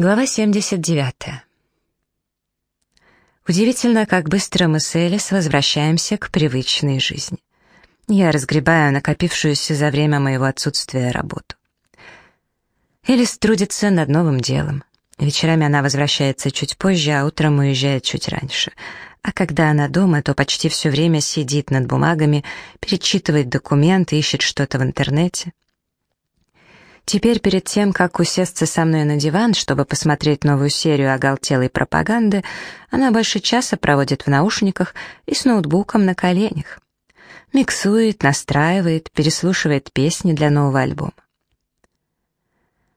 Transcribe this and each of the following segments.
Глава 79. Удивительно, как быстро мы с Элис возвращаемся к привычной жизни. Я разгребаю накопившуюся за время моего отсутствия работу. Элис трудится над новым делом. Вечерами она возвращается чуть позже, а утром уезжает чуть раньше. А когда она дома, то почти все время сидит над бумагами, перечитывает документы, ищет что-то в интернете — Теперь перед тем, как усесться со мной на диван, чтобы посмотреть новую серию оголтелой пропаганды, она больше часа проводит в наушниках и с ноутбуком на коленях. Миксует, настраивает, переслушивает песни для нового альбома.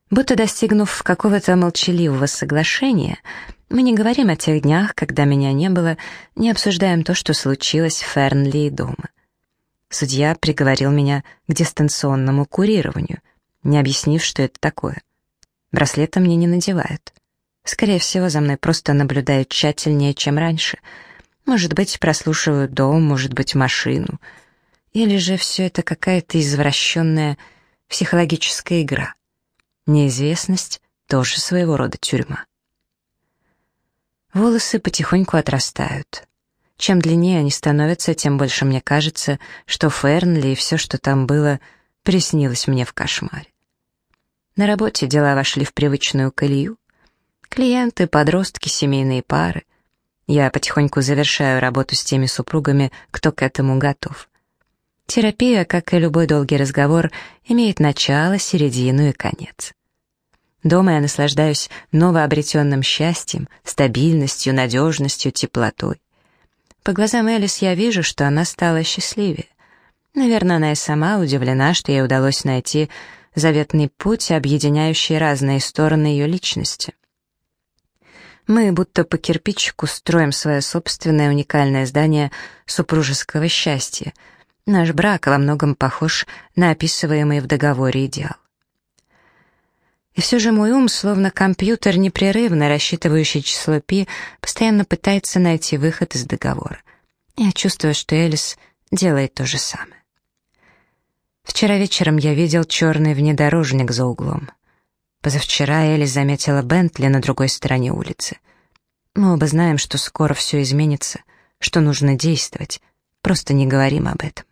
Будто достигнув какого-то молчаливого соглашения, мы не говорим о тех днях, когда меня не было, не обсуждаем то, что случилось в Фернли дома. Судья приговорил меня к дистанционному курированию — не объяснив, что это такое. Браслета мне не надевают. Скорее всего, за мной просто наблюдают тщательнее, чем раньше. Может быть, прослушивают дом, может быть, машину. Или же все это какая-то извращенная психологическая игра. Неизвестность — тоже своего рода тюрьма. Волосы потихоньку отрастают. Чем длиннее они становятся, тем больше мне кажется, что Фернли и все, что там было, приснилось мне в кошмаре. На работе дела вошли в привычную колею. Клиенты, подростки, семейные пары. Я потихоньку завершаю работу с теми супругами, кто к этому готов. Терапия, как и любой долгий разговор, имеет начало, середину и конец. Дома я наслаждаюсь новообретенным счастьем, стабильностью, надежностью, теплотой. По глазам Элис я вижу, что она стала счастливее. Наверное, она и сама удивлена, что ей удалось найти заветный путь, объединяющий разные стороны ее личности. Мы будто по кирпичику строим свое собственное уникальное здание супружеского счастья. Наш брак во многом похож на описываемый в договоре идеал. И все же мой ум, словно компьютер, непрерывно рассчитывающий число пи, постоянно пытается найти выход из договора. Я чувствую, что Элис делает то же самое. Вчера вечером я видел черный внедорожник за углом. Позавчера Элли заметила Бентли на другой стороне улицы. Мы оба знаем, что скоро все изменится, что нужно действовать, просто не говорим об этом.